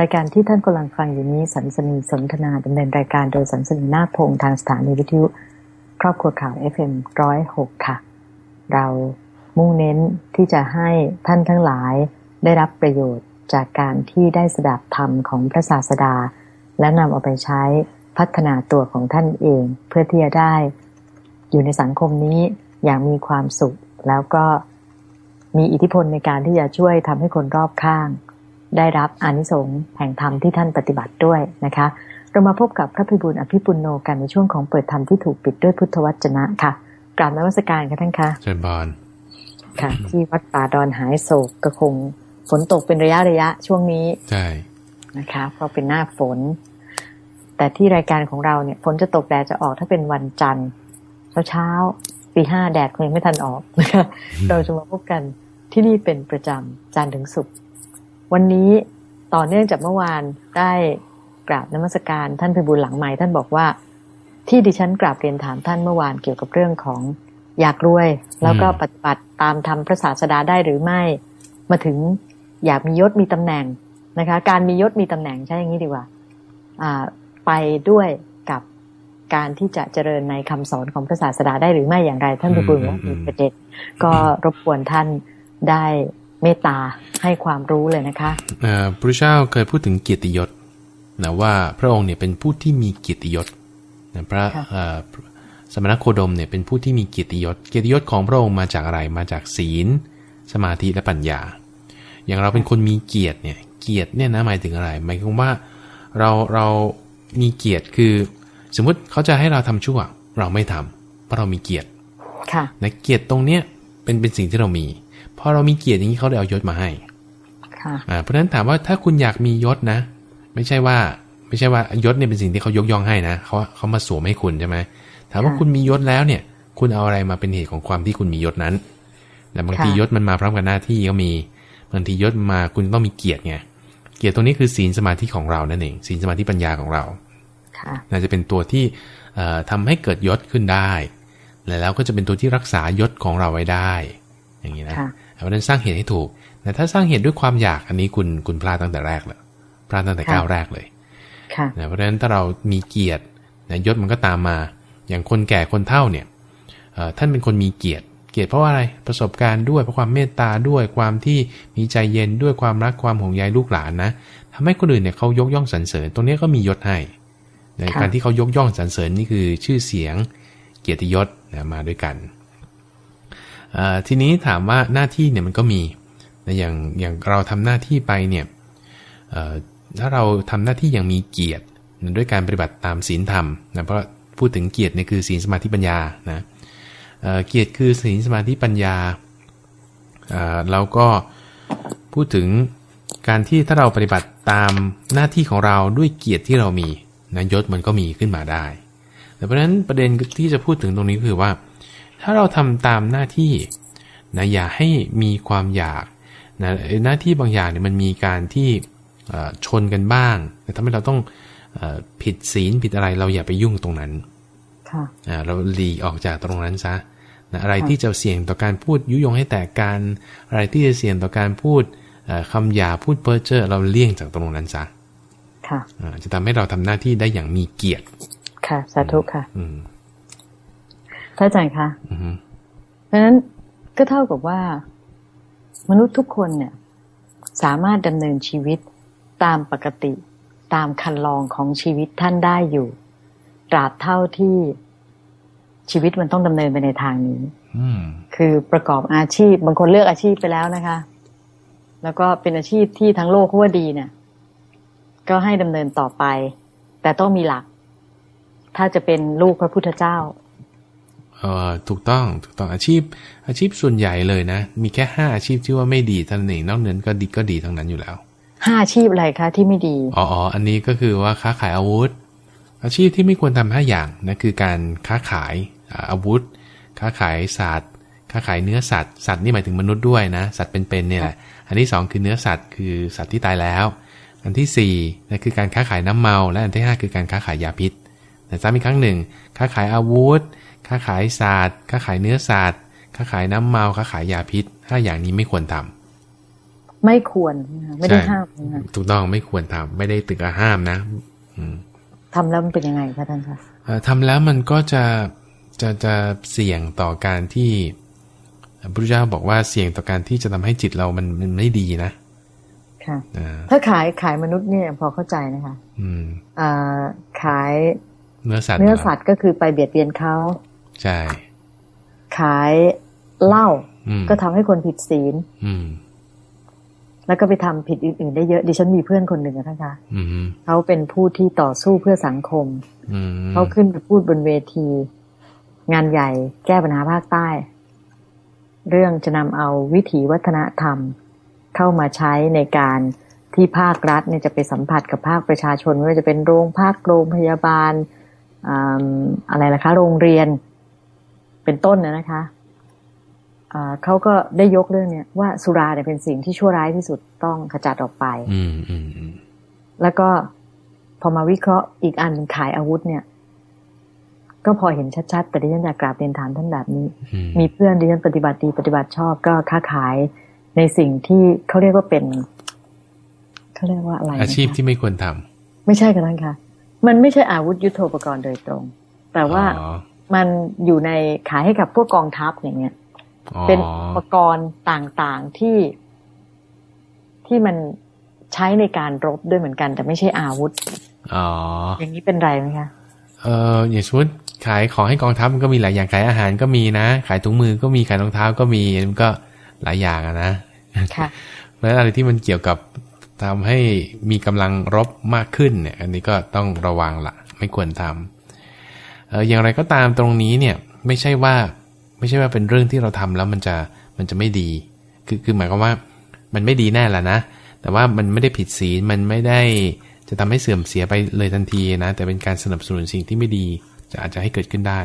รายการที่ท่านกำลังฟังอยู่นี้สันสนีสนทนาดำเนินรายการโดยสันสนีนาพงทางสถานีวิทยุครอบครัวข่าว FM106 ค่ะ เรามุ่งเน้นที่จะให้ท่านทั้งหลายได้รับประโยชน์จากการที่ได้สดับธรรมของพระศาสดา และนำเอาไปใช้พัฒนาตัวของท่านเอง เพื่อที่จะได้ อยู่ในสังคมนี้อย่างมีความสุข แล้วก็มีอิทธิพลในการที่จะช่วยทำให้คนรอบข้าง ได้รับอานิสงส์แห่งธรรมที่ท่านปฏิบัติด้วยนะคะ เรามาพบกับพระพิบูลอภิปุโนกันในช่วงของเปิดธรรมที่ถูกปิดด้วยพุทธวจนะค่ะกราบนวัสการค่ะท่านคะเชิญบานค่ะ ที่วัดป่าดอนหายโศกก็คงฝนตกเป็นระยะระยะช่วงนี้ใช่นะคะเพราะเป็นหน้าฝน แต่ที่รายการของเราเนี่ยฝนจะตกแดดจะออกถ้าเป็นวันจันทร์เช้าเช้าปีห้าแดดคงยังไม่ทันออกนะคะเราจะมาพบกันที่นี่เป็นประจำจันทร์ถึงศุกร์ วันนี้ต่อเนื่องจากเมื่อวานได้กราบนมัสการท่านพิบูลหลังใหม่ท่านบอกว่า ที่ดิฉันกราบเรียนถามท่านเมื่อวานเกี่ยวกับเรื่องของอยากรวย แล้วก็ปฏิบัติตามธรรมพระศาสดาได้หรือไม่ มาถึงอยากมียศมีตำแหน่งนะคะ การมียศมีตำแหน่งใช่อย่างนี้ดีกว่า ไปด้วยกับการที่จะเจริญในคำสอนของพระศาสดาได้หรือไม่อย่างไร ท่านพิบูลว่ามีประเด็นก็รบกวนท่านได้ เมตตาให้ความรู้เลยนะคะพระเจ้าเคยพูดถึงเกียรติยศนะว่าพระองค์เนี่ยเป็นผู้ที่มีเกียรติยศนะพระสมณโคดมเนี่ยเป็นผู้ที่มีเกียรติยศ เกียรติยศของพระองค์มาจากอะไร มาจากศีล สมาธิและปัญญา อย่างเราเป็นคนมีเกียรติเนี่ย เกียรติเนี่ยนะหมายถึงอะไร หมายถึงว่าเราเรามีเกียรติคือ สมมุติเขาจะให้เราทำชั่ว เราไม่ทำเพราะเรามีเกียรติค่ะนะเกียรติตรงเนี้ยเป็นเป็นสิ่งที่เรามี พอเรามีเกียรติอย่างนี้เขาเลยเอายศมาให้เพราะฉะนั้นถามว่าถ้าคุณอยากมียศนะ ไม่ใช่ว่า ไม่ใช่ว่ายศเนี่ยเป็นสิ่งที่เขายกย่องให้นะเขาเขามาสวมให้คุณใช่ไหมถามว่าคุณมียศแล้วเนี่ย คุณเอาอะไรมาเป็นเหตุของความที่คุณมียศนั้น แต่บางทียศมันมาพร้อมกับหน้าที่ก็มีบางทียศมาคุณต้องมีเกียรติไงเกียรติตรงนี้คือศีลสมาธิของเรานั่นเองศีลสมาธิปัญญาของเราน่าจะเป็นตัวที่ทำให้เกิดยศขึ้นได้ แล้วก็จะเป็นตัวที่รักษายศของเราไว้ได้ อย่างนี้นะ เพราะนั้นสร้างเหตุให้ถูกแต่ถ้าสร้างเหตุด้วยความอยากอันนี้คุณคุณพลาดตั้งแต่แรกเลยพลาดตั้งแต่ก้าวแรกเลยเพราะฉะนั้นถ้าเรามีเกียรติยศมันก็ตามมา อย่างคนแก่คนเฒ่าเนี่ยท่านเป็นคนมีเกียรติ เกียรติเพราะว่าอะไรประสบการณ์ด้วยเพราะความเมตตาด้วยความที่มีใจเย็นด้วยความรักความห่วงใยลูกหลานนะทำให้คนอื่นเนี่ยเขายกย่องสรรเสริญ ตรงนี้ก็มียศให้ในการที่เขายกย่องสรรเสริญนี่คือชื่อเสียงเกียรติยศมาด้วยกัน ทีนี้ถามว่าหน้าที่เนี่ยมันก็มีอย่างอย่างเราทำหน้าที่ไปเนี่ยถ้าเราทำหน้าที่อย่างมีเกียรติด้วยการปฏิบัติตามศีลธรรมนะเพราะพูดถึงเกียรติเนี่ยคือศีลสมาธิปัญญานะเกียรติคือศีลสมาธิปัญญาเราก็พูดถึงการที่ถ้าเราปฏิบัติตามหน้าที่ของเราด้วยเกียรติที่เรามีนะยศมันก็มีขึ้นมาได้ แต่เพราะฉะนั้นประเด็นที่จะพูดถึงตรงนี้คือว่า ถ้าเราทำตามหน้าที่นะอย่าให้มีความอยากนะหน้าที่บางอย่างเนี่ยมันมีการที่ชนกันบ้างแต่ทำให้เราต้องผิดศีลผิดอะไรเราอย่าไปยุ่งตรงนั้นเราหลีกออกจากตรงนั้นซะนะอะไรที่จะเสี่ยงต่อการพูดยุยงให้แตกกันอะไรที่จะเสี่ยงต่อการพูดคำหยาพูดเพ้อเจ้อเราเลี่ยงจากตรงนั้นซะจะทำให้เราทำหน้าที่ได้อย่างมีเกียรติ ค่ะ สาธุค่ะ ท่านอาจารย์คะเพราะฉะนั้นก็เท่ากับว่า มนุษย์ทุกคนเนี่ย สามารถดำเนินชีวิตตามปกติตามคันลองของชีวิตท่านได้อยู่ตราบเท่าที่ชีวิตมันต้องดำเนินไปในทางนี้คือประกอบอาชีพ บางคนเลือกอาชีพไปแล้วนะคะ แล้วก็เป็นอาชีพที่ทั้งโลกเขาว่าดีเนี่ย ก็ให้ดำเนินต่อไป แต่ต้องมีหลัก ถ้าจะเป็นลูกพระพุทธเจ้า เออถูกต้องถูกต้องอาชีพ อาชีพส่วนใหญ่เลยนะ มีแค่ห้าอาชีพที่ว่าไม่ดีเท่านั้นเองนอกนั้นก็ดีก็ดีทั้งนั้นอยู่แล้วห้าอาชีพอะไรคะที่ไม่ดีอ๋ออันนี้ก็คือว่าค้าขายอาวุธ อาชีพที่ไม่ควรทำห้าอย่างนะคือการค้าขายอาวุธ ค้าขายสัตว์ค้าขายเนื้อสัตว์สัตว์นี่หมายถึงมนุษย์ด้วยนะ สัตว์เป็นๆเนี่ยแหละอันที่สองคือเนื้อสัตว์คือสัตว์ที่ตายแล้ว อันที่สี่นะคือการค้าขายน้ำเมา และอันที่ห้าคือการค้าขายยาพิษแต่ซ้ำอีกครั้งหนึ่ง ค้าขายอาวุธ ค้าขายศาสตร์ค้าขายเนื้อศาสตร์ค้าขายน้ำเมาค้าขายยาพิษถ้าอย่างนี้ไม่ควรทไม่ควรไม่ได้ห้ามถูกต้องไม่ควรทำไม่ได้ตึกห้ามนะทำแล้วมันเป็นยังไงคะท่านคะทำแล้วมันก็จะจะจะเสี่ยงต่อการที่พระพุทธเจ้าบอกว่าเสี่ยงต่อการที่จะทำให้จิตเรามันมันไม่ดีนะค่ะถ้าขายขายมนุษย์เนี่ยพอเข้าใจนะคะ อืมอ่าขายเนื้อสัตว์เนื้อสัตว์ก็คือไปเบียดเบียนเขา ใช่ ขายเหล้าก็ทำให้คนผิดศีลแล้วก็ไปทำผิดอื่นๆได้เยอะดิฉันมีเพื่อนคนหนึ่งนะท่านคะเขาเป็นผู้ที่ต่อสู้เพื่อสังคมเขาขึ้นไปพูดบนเวที งานใหญ่แก้ปัญหาภาคใต้ เรื่องจะนำเอาวิถีวัฒนธรรม เข้ามาใช้ในการที่ภาครัฐเนี่ยจะไปสัมผัสกับภาคประชาชนไม่ว่าจะเป็นโรงภาคโรงพยาบาลอะไรล่ะคะ โรงเรียน เป็นต้นนะนะคะเขาก็ได้ยกเรื่องเนี้ยว่าสุราเนี่ยเป็นสิ่งที่ชั่วร้ายที่สุดต้องขจัดออกไปอืมอืมแล้วก็พอมาวิเคราะห์อีกอันขายอาวุธเนี่ย ก็พอเห็นชัดๆ แต่ดิฉันอยากกราบเรียนถามท่านแบบนี้ มีเพื่อนดิฉันปฏิบัติดีปฏิบัติชอบก็ค้าขายในสิ่งที่เขาเรียกว่าเป็นเขาเรียกว่าอะไร อาชีพที่ไม่ควรทำไม่ใช่กันนั้นค่ะมันไม่ใช่อาวุธยุโทโธปกรณ์โดยตรง แต่ว่า มันอยู่ในขายให้กับพวกกองทัพอย่างเงี้ย เป็นอุปกรณ์ต่างๆที่ที่มันใช้ในการรบด้วยเหมือนกัน แต่ไม่ใช่อาวุธอ๋ออย่างนี้เป็นไรไหมคะเอออย่างสมมติขายของให้กองทัพมันก็มีหลายอย่างขายอาหารก็มีนะ ขายถุงมือก็มีขายรองเท้าก็มีมันก็หลายอย่างนะค่ะเพราะอะไรที่มันเกี่ยวกับทำให้มีกำลังรบมากขึ้นเนี่ย อันนี้ก็ต้องระวังละไม่ควรทำเอย่างไรก็ตามตรงนี้เนี่ยไม่ใช่ว่าไม่ใช่ว่าเป็นเรื่องที่เราทำแล้วมันจะมันจะไม่ดี คือคือหมายความว่ามันไม่ดีแน่ละนะ แต่ว่ามันไม่ได้ผิดศีลมันไม่ได้จะทำให้เสื่อมเสียไปเลยทันทีนะ แต่เป็นการสนับสนุนสิ่งที่ไม่ดีจะอาจจะให้เกิดขึ้นได้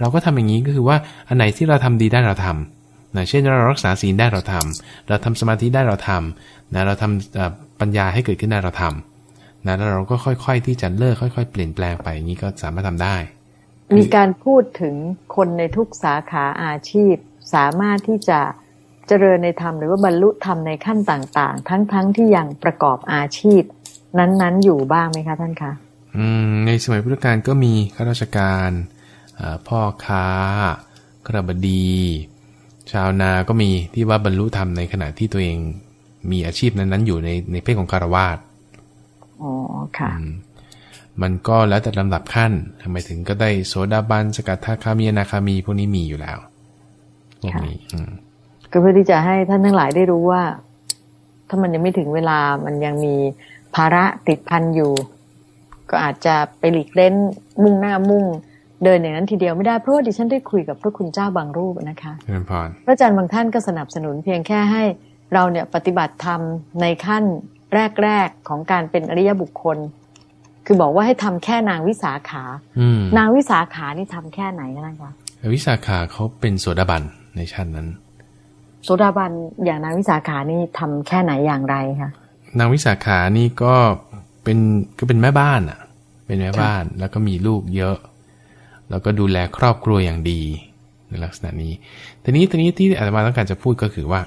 เราก็ทำอย่างนี้ก็คือว่าอันไหนที่เราทำดีได้เราทำนะเช่นเรารักษาศีลได้เราทำเราทำสมาธิได้เราทำนะเราทำปัญญาให้เกิดขึ้นได้เราทำนะแล้วเราก็ค่อย ๆ ที่จะเลิกค่อย ๆ เปลี่ยนแปลงไปอย่างนี้ก็สามารถทำได้ มีการพูดถึงคนในทุกสาขาอาชีพ สามารถที่จะเจริญในธรรมหรือว่าบรรลุธรรมในขั้นต่างๆ ทั้งๆทที่ยังประกอบอาชีพ นั้นๆอยู่บ้างไหมคะท่านคะอืมในสมัยพุทธกาลก็มีข้าราชการพ่อค้ากระบดี ชาวนาก็มีที่ว่าบรรลุธรรมในขณะที่ตัวเองมีอาชีพนั้นๆ อยู่ในในเพศของคารวาสอ๋อค่ะ มันก็แล้วแต่ลำดับขั้นทำไมถึงก็ได้โสดาบันสกัดทาคามีนาคามีพวกนี้มีอยู่แล้วพวกนี้ก็เพื่อที่จะให้ท่านทั้งหลายได้รู้ว่า ถ้ามันยังไม่ถึงเวลามันยังมีภาระติดพันอยู่ ก็อาจจะไปหลีกเล่นมุ่งหน้ามุ่งเดินอย่างนั้นทีเดียวไม่ได้เพราะว่าดิฉันได้คุยกับพระคุณเจ้าบางรูปนะคะพระอาจารย์บางท่านก็สนับสนุนเพียงแค่ให้เราเนี่ยปฏิบัติธรรมในขั้นแรก ๆ ของการเป็นอริยบุคคล คือบอกว่าให้ทำแค่นางวิสาขานางวิสาขานี่ทำแค่ไหนนะคะวิสาขาเขาเป็นโสดาบันในชั้นนั้น โสดาบันอย่างนางวิสาขานี่ทำแค่ไหนอย่างไรคะนางวิสาขานี่ก็เป็นก็เป็นแม่บ้านอะ เป็นแม่บ้านแล้วก็มีลูกเยอะ แล้วก็ดูแลครอบครัวอย่างดีในลักษณะนี้ทีนี้ทีนี้ที่อาจารย์ต้องการจะพูดก็คือว่า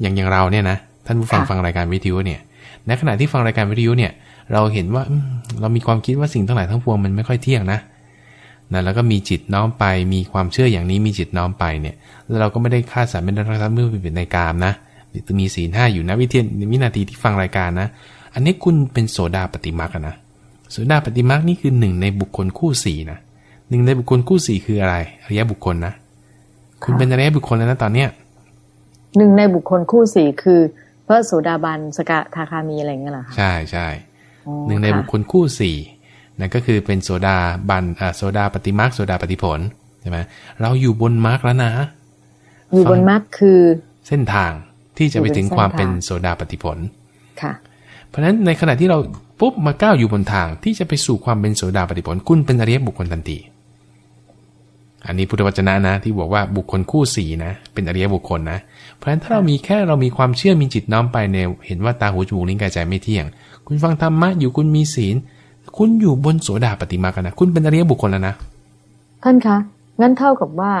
อย่างอย่างเราเนี่ยนะท่านผู้ฟังฟังรายการวิทยุเนี่ยในขณะที่ฟังรายการวิทยุเนี่ย เราเห็นว่าเรามีความคิดว่าสิ่งทั้งหลายทั้งปวงมันไม่ค่อยเที่ยงนะนะแล้วก็มีจิตน้อมไป มีความเชื่ออย่างนี้มีจิตน้อมไปเนี่ยแล้วเราก็ไม่ได้ฆ่าสัตว์เป็นรักทรัพย์เมื่อเป็นในกามนะมีศีลห้าอยู่นะวิเทียนวินาทีที่ฟังรายการนะ อันนี้คุณเป็นโสดาปฏิมาคนะโสดาปฏิมาคนี่คือหนึ่งในบุคคลคู่สี่นะหนึ่งในบุคคลคู่สี่คืออะไรอริยบุคคลนะคุณเป็นอริยบุคคลแล้วนะตอนเนี้ยหนึ่งในบุคคลคู่สี่คือพระโสดาบันสกทาคามีอะไรเงี้ยเหรอคะใช่ใช่ หนึ่งในบุคคลคู่สี่นั่นก็คือเป็นโสดาบันโสดาปฏิมรรคโสดาปฏิผลใช่ไหมเราอยู่บนมรรคแล้วนะ อยู่บนมรรคคือ เส้นทางที่จะไปถึงความเป็นโสดาปฏิผลค่ะ เพราะฉะนั้นในขณะที่เราปุ๊บมาก้าวอยู่บนทางที่จะไปสู่ความเป็นโสดาปฏิผลคุณเป็นอริยบุคคลทันทีอันนี้พุทธวจนะนะ ที่บอกว่าบุคคลคู่สีนะ เป็นอริยบุคคลนะ เพราะฉะนั้นถ้าเรามีแค่เรามีความเชื่อมีจิตน้อมไปในเห็นว่าตาหูจมูกลิ้นกายใจไม่เที่ยง คุณฟังธรรมะอยู่คุณมีศีล คุณอยู่บนโสดาปฏิมากันนะคุณเป็นอริยบุคคลแล้วนะท่านคะงั้นเท่ากับว่า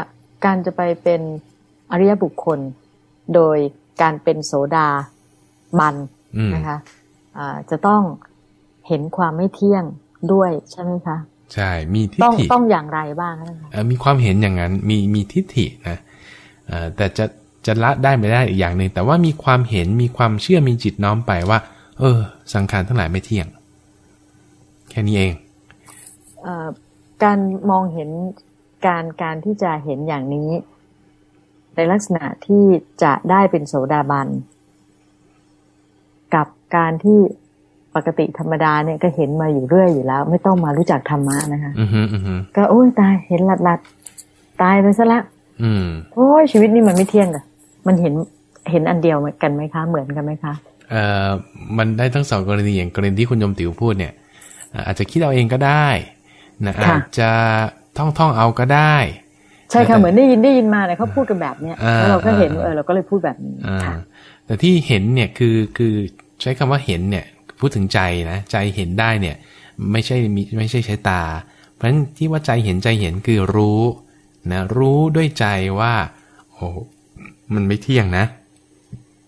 การจะไปเป็นอริยบุคคล โดยการเป็นโสดาบันนะคะะจะต้องเห็นความไม่เที่ยงด้วยใช่ไหมคะใช่มีทิฏฐิต้องอย่างไรบ้างคะมีความเห็นอย่างนั้นมีมีทิฏฐินะแต่จะจะละได้ไม่ได้อีกอย่างหนึ่งแต่ว่ามีความเห็นมีความเชื่อมีจิตน้อมไปว่า เออ สังขารทั้งหลายไม่เที่ยง แค่นี้เองอการมองเห็นการการที่จะเห็นอย่างนี้ ในลักษณะที่จะได้เป็นโสดาบัน กับการที่ปกติธรรมดาเนี่ยก็เห็นมาอยู่เรื่อยอยู่แล้ว ไม่ต้องมารู้จักธรรมะนะคะก็โอ้ยตายเห็นหลัดหลัดตายไปซะละโอ้ยชีวิตนี่มันไม่เที่ยงอะมันเห็นเห็นอันเดียวกันไหมคะ เหมือนกันไหมคะ เอ่อมันได้ทั้งสองกรณีอย่างกรณีที่คุณยมติ๋วพูดเนี่ยอาจจะคิดเอาเองก็ได้นะอาจจะท่องท่องเอาก็ได้ ใช่ค่ะเหมือนได้ยินได้ยินมาเนี่ยเขาพูดกันแบบเนี้ยแล้วเราก็เห็นเออเราก็เลยพูดแบบนี้ค่ะแต่ที่เห็นเนี่ยคือคือใช้คำว่าเห็นเนี่ยพูดถึงใจนะใจเห็นได้เนี่ย ไม่ใช่มีไม่ใช่ใช้ตา เพราะฉะนั้นที่ว่าใจเห็นใจเห็นคือรู้นะรู้ด้วยใจว่า โอ้มันไม่เที่ยงนะ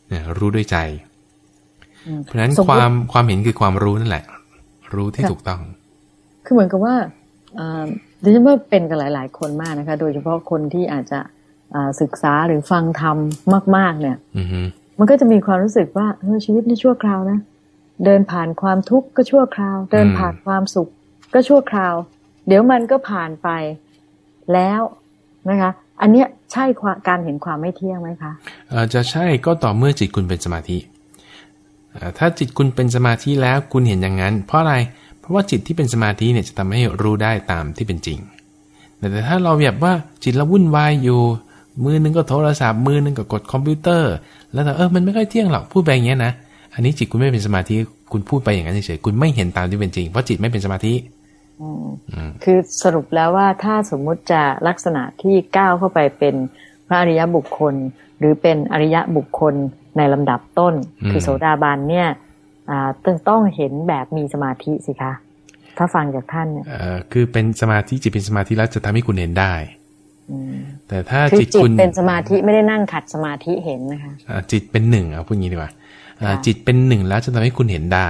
เนี่ยรู้ด้วยใจ เพราะฉะนั้นความความเห็นคือความรู้นั่นแหละ รู้ที่ถูกต้อง คือเหมือนกับว่าดิฉันว่าเป็นกันหลาย ๆ คนมากนะคะ โดยเฉพาะคนที่อาจจะศึกษาหรือฟังธรรมมาก ๆ เนี่ยมันก็จะมีความรู้สึกว่าเออชีวิตนี่ชั่วคราวนะเดินผ่านความทุกข์ก็ชั่วคราว เดินผ่านความสุขก็ชั่วคราว เดี๋ยวมันก็ผ่านไปแล้วนะคะ อันเนี้ยใช่การเห็นความไม่เที่ยงไหมคะจะใช่ก็ต่อเมื่อจิตคุณเป็นสมาธิ ถ้าจิตคุณเป็นสมาธิแล้วคุณเห็นอย่างนั้น เพราะอะไร เพราะว่าจิตที่เป็นสมาธิเนี่ยจะทำให้รู้ได้ตามที่เป็นจริง แต่ถ้าเราแบบว่าจิตเราวุ่นวายอยู่ มือนึงก็โทรศัพท์ มือนึงก็กดคอมพิวเตอร์ แล้วแต่เออ มันไม่ค่อยเที่ยงหรอก พูดไปอย่างเงี้ยนะ อันนี้จิตคุณไม่เป็นสมาธิ คุณพูดไปอย่างนั้นเฉยๆ คุณไม่เห็นตามที่เป็นจริง เพราะจิตไม่เป็นสมาธิคือสรุปแล้วว่าถ้าสมมุติจะลักษณะที่ก้าวเข้าไปเป็นพระอริยบุคคล หรือเป็นอริยบุคคล ในลำดับต้น คือโสดาบันเนี่ยต้องเห็นแบบมีสมาธิสิคะ ถ้าฟังจากท่านเนี่ยคือเป็นสมาธิจิตเป็นสมาธิแล้วจะทำให้คุณเห็นได้แต่ถ้าจิตคุณเป็นสมาธิไม่ได้นั่งขัดสมาธิเห็นนะคะจิตเป็นหนึ่งเอาพูดงี้ดีกว่าจิตเป็นหนึ่งแล้วจะทำให้คุณเห็นได้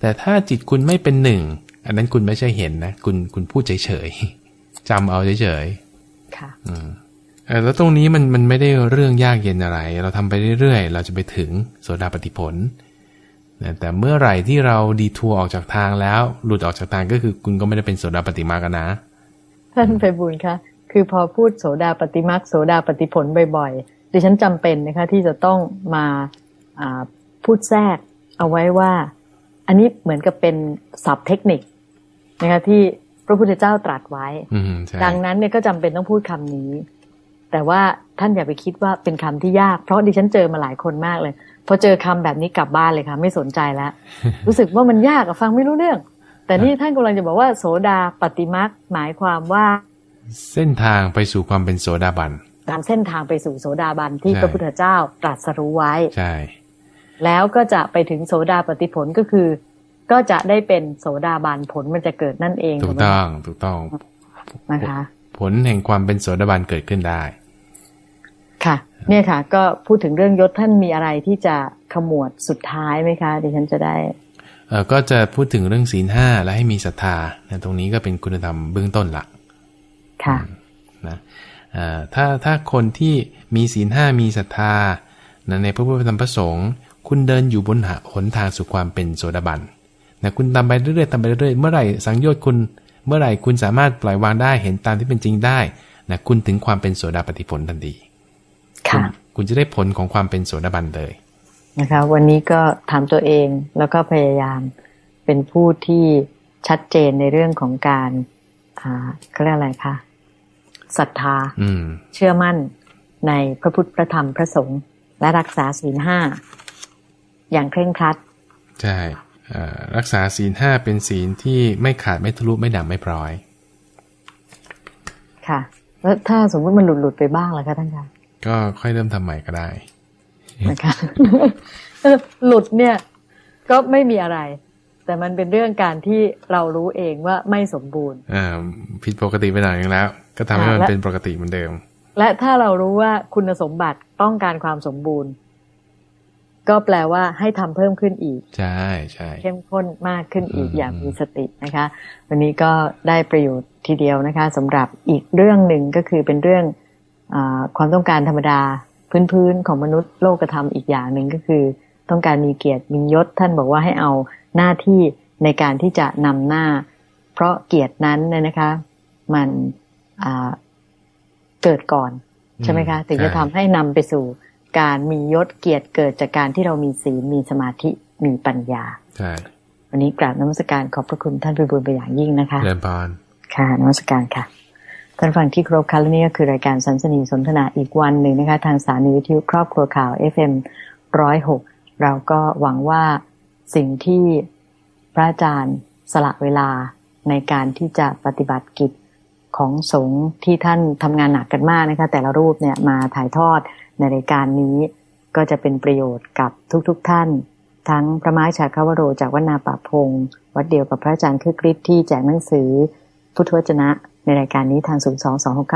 แต่ถ้าจิตคุณไม่เป็นหนึ่งอันนั้นคุณไม่ใช่เห็นนะคุณคุณพูดเฉยๆจำเอาเฉยๆค่ะ อืม แล้วตรงนี้มันมันไม่ได้เรื่องยากเย็นอะไร เราทำไปเรื่อยๆ เราจะไปถึงโสดาปฏิผลแต่เมื่อไหร่ที่เราดีทัวร์ออกจากทางแล้ว หลุดออกจากทางก็คือคุณก็ไม่ได้เป็นโสดาปฏิมากันนะ ท่านไปบุญคะคือพอพูดโสดาปฏิมาโสดาปฏิผลบ่อยๆดิฉันจำเป็นนะคะ ที่จะต้องมาพูดแทรกเอาไว้ว่า อันนี้เหมือนกับเป็นศัพท์เทคนิคนะคะที่พระพุทธเจ้าตรัสไว้ ดังนั้นเนี่ยก็จำเป็นต้องพูดคำนี้ แต่ว่าท่านอย่าไปคิดว่าเป็นคำที่ยาก เพราะดิฉันเจอมาหลายคนมากเลย พอเจอคำแบบนี้กลับบ้านเลยค่ะ ไม่สนใจแล้ว รู้สึกว่ามันยากอะฟังไม่รู้เรื่อง แต่นี่ท่านกำลังจะบอกว่าโสดาปฏิมักหมายความว่า เส้นทางไปสู่ความเป็นโสดาบันตามเส้นทางไปสู่โสดาบันที่พระพุทธเจ้าตรัสรู้ไว้ใช่แล้วก็จะไปถึงโสดาปฏิผลก็คือ ก็จะได้เป็นโสดาบันผลมันจะเกิดนั่นเองถูกต้องถูกต้องนะคะ ผลแห่งความเป็นโสดาบันเกิดขึ้นได้ ค่ะ เนี่ยค่ะ ก็พูดถึงเรื่องยศท่านมีอะไรที่จะขมวดสุดท้ายไหมคะดิฉันจะได้เออก็จะพูดถึงเรื่องศีลห้าและให้มีศรัทธาตรงนี้ก็เป็นคุณธรรมเบื้องต้นหลักค่ะนะถ้าถ้าคนที่มีศีลห้ามีศรัทธาในพระพุทธธรรมประสงค์คุณเดินอยู่บนหนทางสู่ความเป็นโสดาบันนะคุณทำไปเรื่อยๆทำไปเรื่อยๆเมื่อไหร่สังโยชน์คุณ เมื่อไหร่คุณสามารถปล่อยวางได้เห็นตามที่เป็นจริงได้นะคุณถึงความเป็นโสดาปฏิผลทันทีค่ะ คุณจะได้ผลของความเป็นโสดาบันเลยนะคะ วันนี้ก็ถามตัวเองแล้วก็พยายามเป็นผู้ที่ชัดเจนในเรื่องของการอ่าเขาเรียกอะไรคะศรัทธาเชื่อมั่นในพระพุทธพระธรรมพระสงฆ์และรักษาศีลห้าอย่างเคร่งครัด ใช่ รักษาศีลห้าเป็นศีลที่ไม่ขาดไม่ทะลุไม่ด่างไม่พร้อย ค่ะ แล้วถ้าสมมติมันหลุดหลุดไปบ้างล่ะคะท่านคะก็ค่อยเริ่มทำใหม่ก็ได้นะคะหลุดเนี่ย ก็ไม่มีอะไร แต่มันเป็นเรื่องการที่เรารู้เองว่าไม่สมบูรณ์อ่าผิดปกติไปหน่อยนึงแล้ว ก็ทำให้มันเป็นปกติเหมือนเดิม และถ้าเรารู้ว่าคุณสมบัติต้องการความสมบูรณ์ ก็แปลว่าให้ทำเพิ่มขึ้นอีก ใช่ใช่เข้มข้นมากขึ้นอีกอย่างมีสตินะคะ วันนี้ก็ได้ประโยชน์ทีเดียวนะคะสำหรับอีกเรื่องหนึ่งก็คือเป็นเรื่องอความต้องการธรรมดาพื้นๆของมนุษย์โลกธรรมอีกอย่างหนึ่งก็คือ ต้องการมีเกียรติมียศท่านบอกว่าให้เอาหน้าที่ในการที่จะนำหน้า เพราะเกียรตินั้นเนี่ยนะคะ มันเกิดก่อนใช่ไหมคะ ถึงจะทำให้นำไปสู่ การมียศเกียรติเกิดจากการที่เรามีศีลมีสมาธิมีปัญญาใช่วันนี้กราบนมัสการขอบพระคุณท่านพิบูลไปอย่างยิ่งนะคะเรียนพานค่ะนมัสการค่ะท่านฟังที่ครบคัและนี่ก็คือรายการสันสนีสนทนาอีกวันหนึ่งนะคะ ทางสถานีวิทยุครอบครัวข่าว FM ร้อยหกเราก็หวังว่าสิ่งที่พระอาจารย์สละเวลาในการที่จะปฏิบัติกิจของสงฆ์ที่ท่านทำงานหนักกันมากนะคะ แต่ละรูปเนี่ยมาถ่ายทอด ในรายการนี้ก็จะเป็นประโยชน์กับทุกๆทท่าน ทั้งพระไม้ชาคาวโรจากวัดนาป่าพง วัดเดียวกับพระอาจารย์คือกริชที่แจกหนังสือ พุทธวจนะในรายการนี้ทาง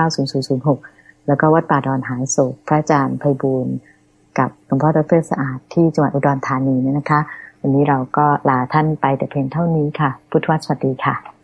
022690006 แล้วก็วัดป่าดอนหายโศกพระอาจารย์ไพบูลกับหลวงพ่อดรสะอาดที่จังหวัดอุดรธานีเนี่ยนะคะ วันนี้เราก็ลาท่านไปแต่เพียงเท่านี้ค่ะ พุทธวสวัสดีค่ะ